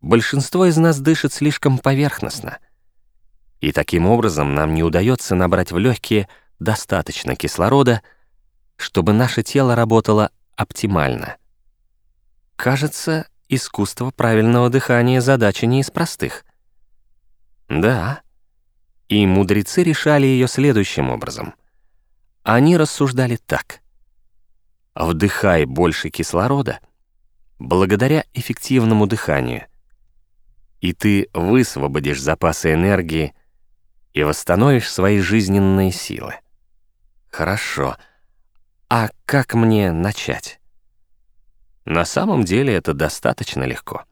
большинство из нас дышит слишком поверхностно. И таким образом нам не удается набрать в легкие достаточно кислорода, чтобы наше тело работало оптимально. Кажется, искусство правильного дыхания задача не из простых. Да, и мудрецы решали ее следующим образом. Они рассуждали так. Вдыхай больше кислорода благодаря эффективному дыханию, и ты высвободишь запасы энергии и восстановишь свои жизненные силы. Хорошо. А как мне начать? На самом деле это достаточно легко.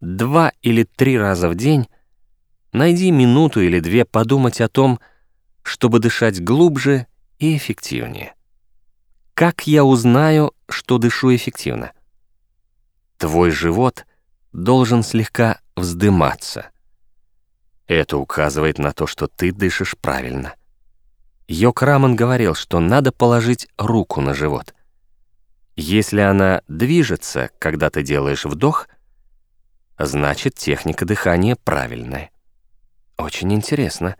Два или три раза в день найди минуту или две подумать о том, чтобы дышать глубже и эффективнее. Как я узнаю, что дышу эффективно? Твой живот должен слегка вздыматься. Это указывает на то, что ты дышишь правильно. Йок Раман говорил, что надо положить руку на живот. Если она движется, когда ты делаешь вдох, значит техника дыхания правильная. Очень интересно.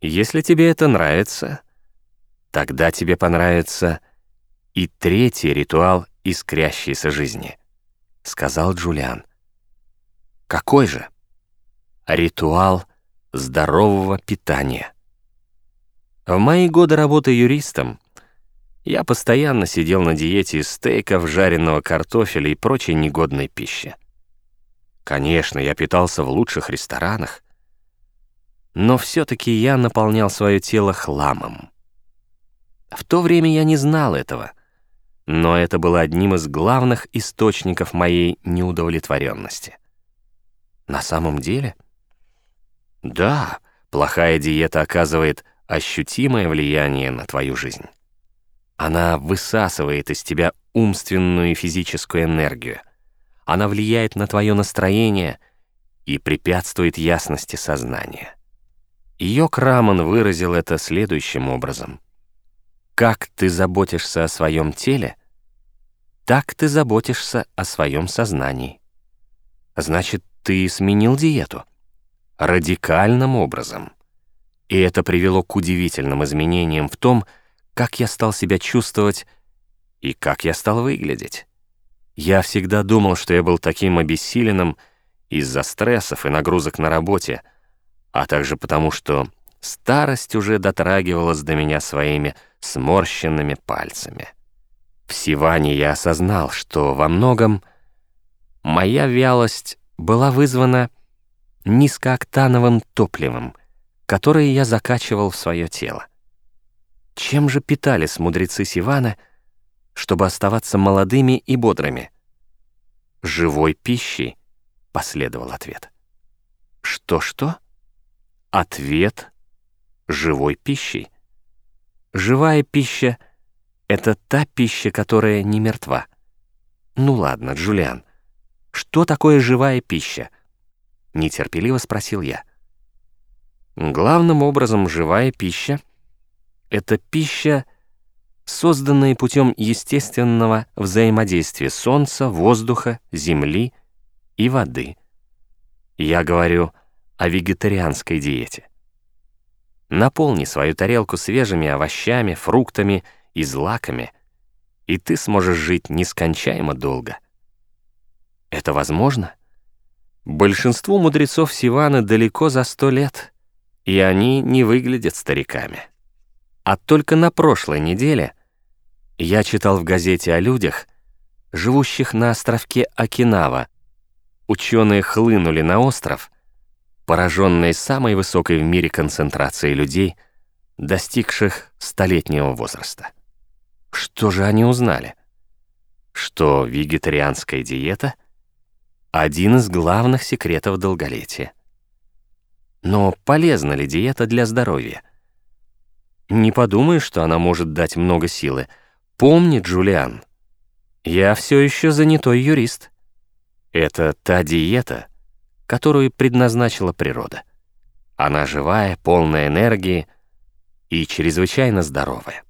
Если тебе это нравится, тогда тебе понравится и третий ритуал искрящейся жизни, сказал Джулиан. Какой же? Ритуал здорового питания. В мои годы работы юристом я постоянно сидел на диете из стейков, жареного картофеля и прочей негодной пищи. Конечно, я питался в лучших ресторанах, но все-таки я наполнял свое тело хламом. В то время я не знал этого, но это было одним из главных источников моей неудовлетворенности. На самом деле? Да, плохая диета оказывает ощутимое влияние на твою жизнь. Она высасывает из тебя умственную и физическую энергию. Она влияет на твое настроение и препятствует ясности сознания. Йок Раман выразил это следующим образом. «Как ты заботишься о своем теле, так ты заботишься о своем сознании. Значит, ты сменил диету. Радикальным образом. И это привело к удивительным изменениям в том, как я стал себя чувствовать и как я стал выглядеть. Я всегда думал, что я был таким обессиленным из-за стрессов и нагрузок на работе, а также потому, что старость уже дотрагивалась до меня своими сморщенными пальцами. В Сиване я осознал, что во многом моя вялость была вызвана низкооктановым топливом, которое я закачивал в свое тело. Чем же питались мудрецы Сивана, чтобы оставаться молодыми и бодрыми? Живой пищей, последовал ответ. Что-что? Ответ — живой пищей. Живая пища — это та пища, которая не мертва. Ну ладно, Джулиан, что такое живая пища? Нетерпеливо спросил я. Главным образом живая пища — это пища, созданная путем естественного взаимодействия солнца, воздуха, земли и воды. Я говорю о вегетарианской диете. Наполни свою тарелку свежими овощами, фруктами и злаками, и ты сможешь жить нескончаемо долго. Это возможно? Большинству мудрецов Сиваны далеко за сто лет, и они не выглядят стариками. А только на прошлой неделе я читал в газете о людях, живущих на островке Окинава. Ученые хлынули на остров — пораженные самой высокой в мире концентрацией людей, достигших столетнего возраста. Что же они узнали? Что вегетарианская диета — один из главных секретов долголетия. Но полезна ли диета для здоровья? Не подумай, что она может дать много силы. Помни, Джулиан, я все еще занятой юрист. Это та диета — которую предназначила природа. Она живая, полная энергии и чрезвычайно здоровая.